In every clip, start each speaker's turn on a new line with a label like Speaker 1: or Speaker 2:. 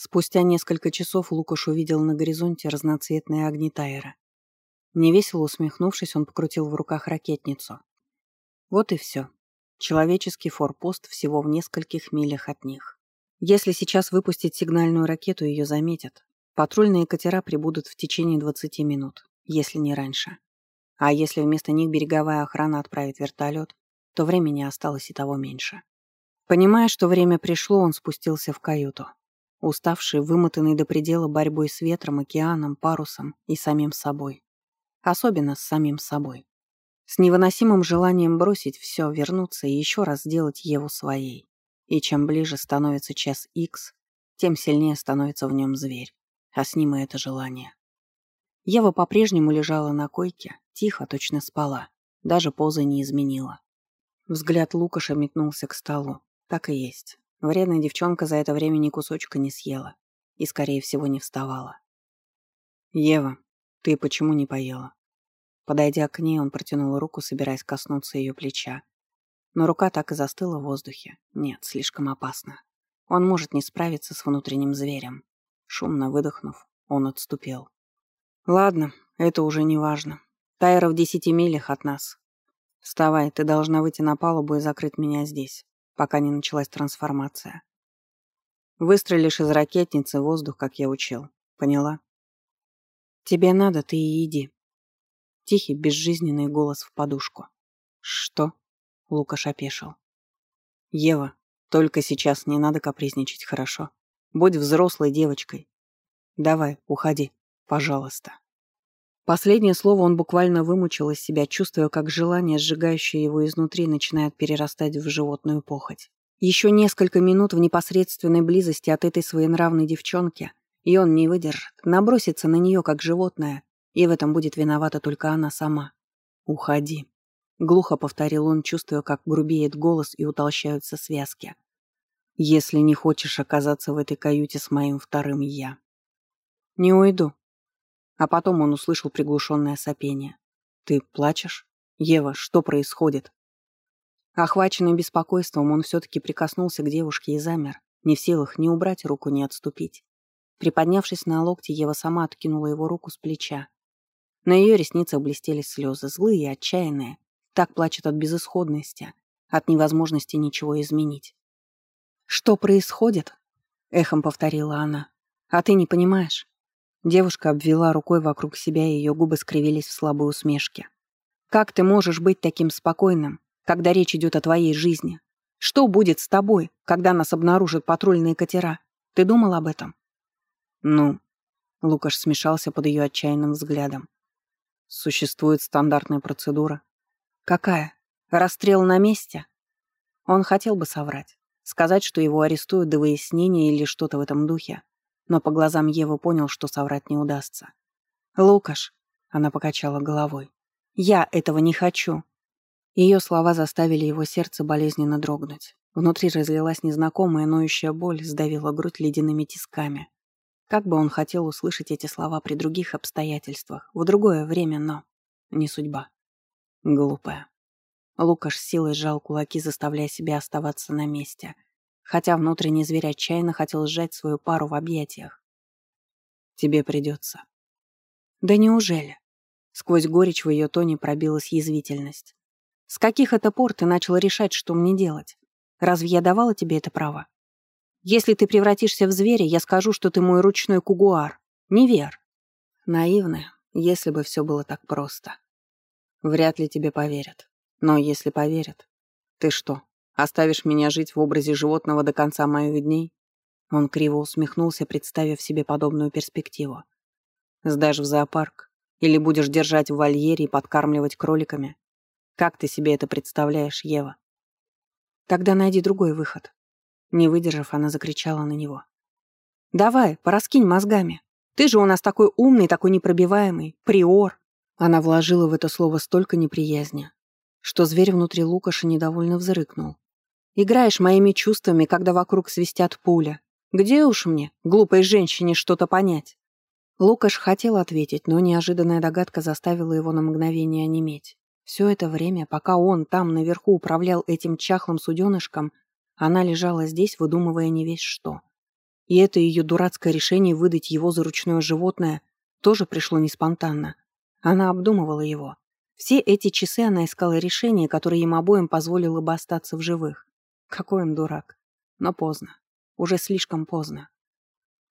Speaker 1: Спустя несколько часов Лукаш увидел на горизонте разноцветные огни Тайера. Невесело усмехнувшись, он покрутил в руках ракетницу. Вот и все. Человеческий форпост всего в нескольких милях от них. Если сейчас выпустить сигнальную ракету, ее заметят. Патрульные катера прибудут в течение 20 минут, если не раньше. А если вместо них береговая охрана отправит вертолет, то времени осталось и того меньше. Понимая, что время пришло, он спустился в каюту уставший, вымотанный до предела борьбой с ветром, океаном, парусом и самим собой. Особенно с самим собой. С невыносимым желанием бросить все, вернуться и еще раз сделать Еву своей. И чем ближе становится час Икс, тем сильнее становится в нем зверь, а с ним и это желание. Ева по-прежнему лежала на койке, тихо, точно спала, даже поза не изменила. Взгляд Лукаша метнулся к столу. Так и есть. Вредная девчонка за это время ни кусочка не съела и, скорее всего, не вставала. «Ева, ты почему не поела?» Подойдя к ней, он протянул руку, собираясь коснуться ее плеча. Но рука так и застыла в воздухе. Нет, слишком опасно. Он может не справиться с внутренним зверем. Шумно выдохнув, он отступил. «Ладно, это уже не важно. Тайра в десяти милях от нас. Вставай, ты должна выйти на палубу и закрыть меня здесь пока не началась трансформация. Выстрелишь из ракетницы в воздух, как я учил. Поняла? Тебе надо, ты и иди. Тихий, безжизненный голос в подушку. Что? Лукаш опешил. Ева, только сейчас не надо капризничать, хорошо? Будь взрослой девочкой. Давай, уходи, пожалуйста. Последнее слово он буквально вымучил из себя, чувствуя, как желание, сжигающее его изнутри, начинает перерастать в животную похоть. Еще несколько минут в непосредственной близости от этой своенравной девчонки, и он не выдержит, набросится на нее, как животное, и в этом будет виновата только она сама. «Уходи», — глухо повторил он, чувствуя, как грубеет голос и утолщаются связки. «Если не хочешь оказаться в этой каюте с моим вторым «я». «Не уйду», а потом он услышал приглушенное сопение. «Ты плачешь? Ева, что происходит?» Охваченный беспокойством, он все-таки прикоснулся к девушке и замер, не в силах ни убрать руку, ни отступить. Приподнявшись на локте, Ева сама откинула его руку с плеча. На ее ресницах блестели слезы, злые и отчаянные. Так плачет от безысходности, от невозможности ничего изменить. «Что происходит?» — эхом повторила она. «А ты не понимаешь? Девушка обвела рукой вокруг себя, и ее губы скривились в слабой усмешке. «Как ты можешь быть таким спокойным, когда речь идет о твоей жизни? Что будет с тобой, когда нас обнаружат патрульные катера? Ты думал об этом?» «Ну...» — Лукаш смешался под ее отчаянным взглядом. «Существует стандартная процедура». «Какая? Расстрел на месте?» Он хотел бы соврать, сказать, что его арестуют до выяснения или что-то в этом духе, но по глазам Евы понял, что соврать не удастся. «Лукаш», — она покачала головой, — «я этого не хочу». Ее слова заставили его сердце болезненно дрогнуть. Внутри разлилась незнакомая ноющая боль, сдавила грудь ледяными тисками. Как бы он хотел услышать эти слова при других обстоятельствах, в другое время, но не судьба. Глупая. Лукаш силой сжал кулаки, заставляя себя оставаться на месте — хотя внутренний зверь отчаянно хотел сжать свою пару в объятиях. «Тебе придется». «Да неужели?» Сквозь горечь в ее тоне пробилась язвительность. «С каких это пор ты начал решать, что мне делать? Разве я давала тебе это право? Если ты превратишься в зверя, я скажу, что ты мой ручной кугуар. Не вер». Наивная, если бы все было так просто. Вряд ли тебе поверят. Но если поверят, ты что, Оставишь меня жить в образе животного до конца моих дней?» Он криво усмехнулся, представив себе подобную перспективу. «Сдашь в зоопарк? Или будешь держать в вольере и подкармливать кроликами? Как ты себе это представляешь, Ева?» «Тогда найди другой выход». Не выдержав, она закричала на него. «Давай, пораскинь мозгами. Ты же у нас такой умный, такой непробиваемый, приор». Она вложила в это слово столько неприязни, что зверь внутри Лукаша недовольно взрыкнул. Играешь моими чувствами, когда вокруг свистят пуля. Где уж мне, глупой женщине, что-то понять?» Лукаш хотел ответить, но неожиданная догадка заставила его на мгновение онеметь. Все это время, пока он там наверху управлял этим чахлым суденышком, она лежала здесь, выдумывая не весь что. И это ее дурацкое решение выдать его за ручное животное тоже пришло не спонтанно. Она обдумывала его. Все эти часы она искала решение, которое им обоим позволило бы остаться в живых. Какой он дурак. Но поздно. Уже слишком поздно.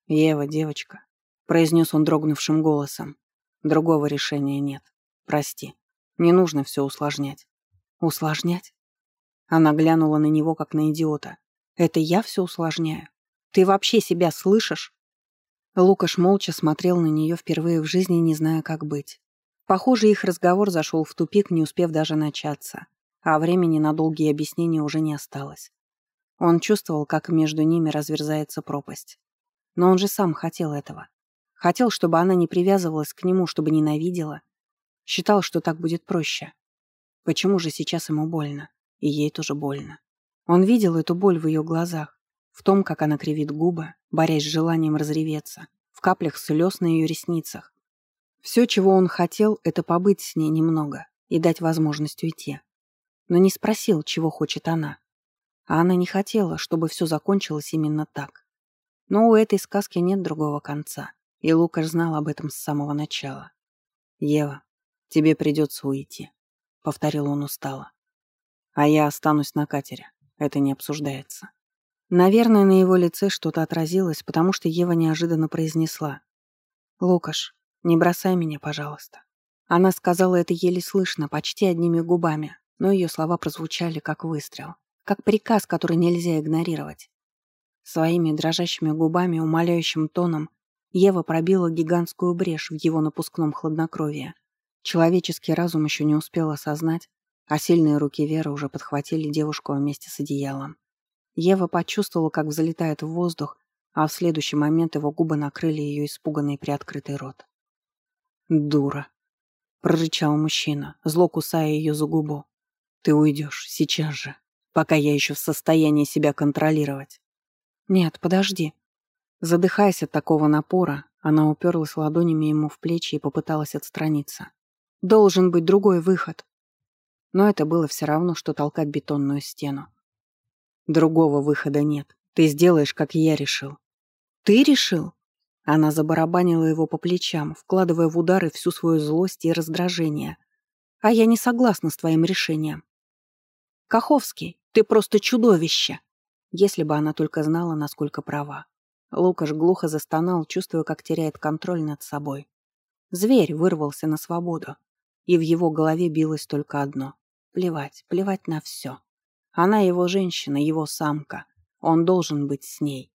Speaker 1: «Ева, девочка», — произнес он дрогнувшим голосом. «Другого решения нет. Прости. Не нужно все усложнять». «Усложнять?» Она глянула на него, как на идиота. «Это я все усложняю? Ты вообще себя слышишь?» Лукаш молча смотрел на нее впервые в жизни, не зная, как быть. Похоже, их разговор зашел в тупик, не успев даже начаться, а времени на долгие объяснения уже не осталось. Он чувствовал, как между ними разверзается пропасть. Но он же сам хотел этого. Хотел, чтобы она не привязывалась к нему, чтобы ненавидела. Считал, что так будет проще. Почему же сейчас ему больно? И ей тоже больно. Он видел эту боль в ее глазах, в том, как она кривит губы, борясь с желанием разреветься, в каплях слез на ее ресницах. Все, чего он хотел, это побыть с ней немного и дать возможность уйти. Но не спросил, чего хочет она. А она не хотела, чтобы все закончилось именно так. Но у этой сказки нет другого конца, и Лукаш знал об этом с самого начала. «Ева, тебе придется уйти», — повторил он устало. «А я останусь на катере, это не обсуждается». Наверное, на его лице что-то отразилось, потому что Ева неожиданно произнесла. «Лукаш, не бросай меня, пожалуйста». Она сказала это еле слышно, почти одними губами, но ее слова прозвучали как выстрел, как приказ, который нельзя игнорировать. Своими дрожащими губами, умоляющим тоном, Ева пробила гигантскую брешь в его напускном хладнокровии. Человеческий разум еще не успел осознать, а сильные руки Веры уже подхватили девушку вместе с одеялом. Ева почувствовала, как взлетает в воздух, а в следующий момент его губы накрыли ее испуганный приоткрытый рот. «Дура!» — прорычал мужчина, зло кусая ее за губу. «Ты уйдешь сейчас же, пока я еще в состоянии себя контролировать». «Нет, подожди». Задыхаясь от такого напора, она уперлась ладонями ему в плечи и попыталась отстраниться. «Должен быть другой выход». Но это было все равно, что толкать бетонную стену. Другого выхода нет. Ты сделаешь, как я решил. Ты решил? Она забарабанила его по плечам, вкладывая в удары всю свою злость и раздражение. А я не согласна с твоим решением. Каховский, ты просто чудовище. Если бы она только знала, насколько права. Лукаш глухо застонал, чувствуя, как теряет контроль над собой. Зверь вырвался на свободу, и в его голове билось только одно — плевать, плевать на все. Она его женщина, его самка. Он должен быть с ней.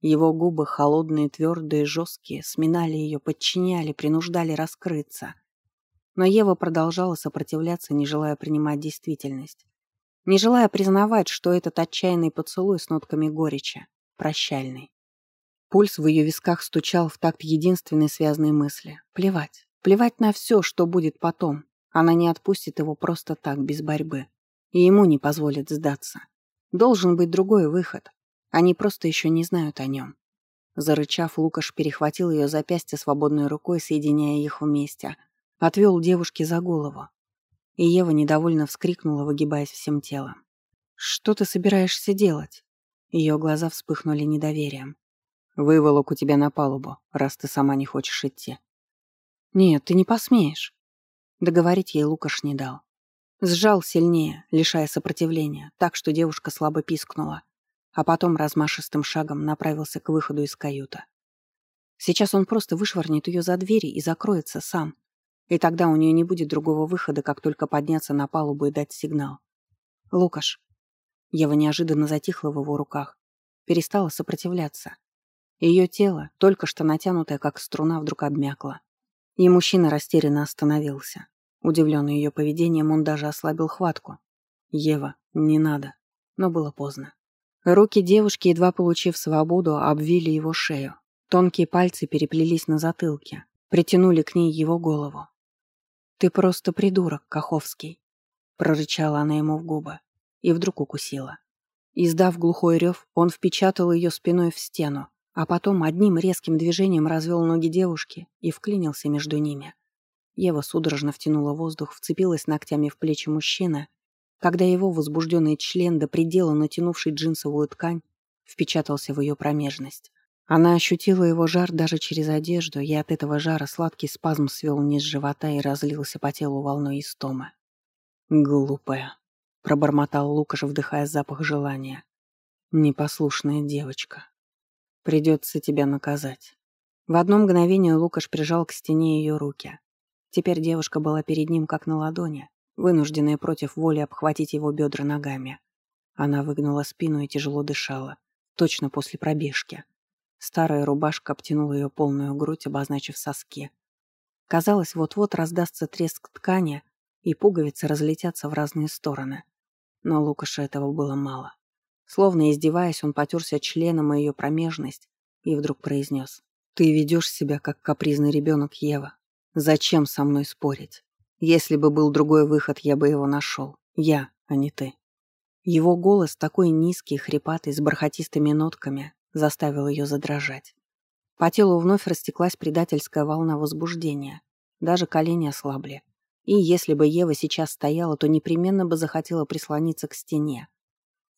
Speaker 1: Его губы, холодные, твердые, жесткие, сминали ее, подчиняли, принуждали раскрыться. Но Ева продолжала сопротивляться, не желая принимать действительность. Не желая признавать, что этот отчаянный поцелуй с нотками горечи, прощальный. Пульс в ее висках стучал в такт единственной связанной мысли. Плевать. Плевать на все, что будет потом. Она не отпустит его просто так, без борьбы и ему не позволят сдаться. Должен быть другой выход. Они просто еще не знают о нем. Зарычав, Лукаш перехватил ее запястье свободной рукой, соединяя их вместе. Отвел девушке за голову. И Ева недовольно вскрикнула, выгибаясь всем телом. «Что ты собираешься делать?» Ее глаза вспыхнули недоверием. «Выволоку тебя на палубу, раз ты сама не хочешь идти». «Нет, ты не посмеешь». Договорить ей Лукаш не дал. Сжал сильнее, лишая сопротивления, так что девушка слабо пискнула, а потом размашистым шагом направился к выходу из каюта. Сейчас он просто вышвырнет ее за двери и закроется сам, и тогда у нее не будет другого выхода, как только подняться на палубу и дать сигнал. «Лукаш». Ева неожиданно затихла в его руках, перестала сопротивляться. Ее тело, только что натянутое, как струна, вдруг обмякло. И мужчина растерянно остановился. Удивленный ее поведением, он даже ослабил хватку. «Ева, не надо». Но было поздно. Руки девушки, едва получив свободу, обвили его шею. Тонкие пальцы переплелись на затылке, притянули к ней его голову. «Ты просто придурок, Каховский», — прорычала она ему в губы и вдруг укусила. Издав глухой рев, он впечатал ее спиной в стену, а потом одним резким движением развел ноги девушки и вклинился между ними. Ева судорожно втянула воздух, вцепилась ногтями в плечи мужчины, когда его возбужденный член до предела натянувший джинсовую ткань впечатался в ее промежность. Она ощутила его жар даже через одежду, и от этого жара сладкий спазм свел низ живота и разлился по телу волной истомы. «Глупая», — пробормотал Лукаш, вдыхая запах желания. «Непослушная девочка. Придется тебя наказать». В одно мгновение Лукаш прижал к стене ее руки. Теперь девушка была перед ним как на ладони, вынужденная против воли обхватить его бедра ногами. Она выгнула спину и тяжело дышала, точно после пробежки. Старая рубашка обтянула ее полную грудь, обозначив соски. Казалось, вот-вот раздастся треск ткани, и пуговицы разлетятся в разные стороны. Но Лукаша этого было мало. Словно издеваясь, он потерся членом о ее промежность и вдруг произнес. «Ты ведешь себя, как капризный ребенок Ева. Зачем со мной спорить? Если бы был другой выход, я бы его нашел. Я, а не ты». Его голос, такой низкий, хрипатый, с бархатистыми нотками, заставил ее задрожать. По телу вновь растеклась предательская волна возбуждения. Даже колени ослабли. И если бы Ева сейчас стояла, то непременно бы захотела прислониться к стене.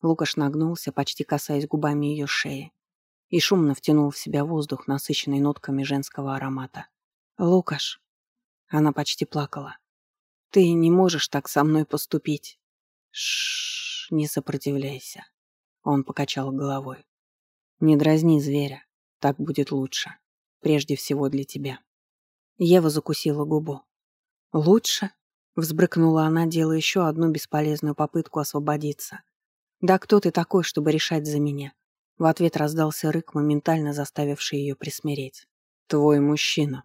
Speaker 1: Лукаш нагнулся, почти касаясь губами ее шеи, и шумно втянул в себя воздух, насыщенный нотками женского аромата. «Лукаш!» Она почти плакала. «Ты не можешь так со мной поступить!» Шш, не сопротивляйся. Он покачал головой. Не дразни зверя, так будет лучше. Прежде всего для тебя. Ева закусила губу. «Лучше?» — взбрыкнула она, делая еще одну бесполезную попытку освободиться. «Да кто ты такой, чтобы решать за меня?» В ответ раздался рык, моментально заставивший ее присмиреть. «Твой мужчина»,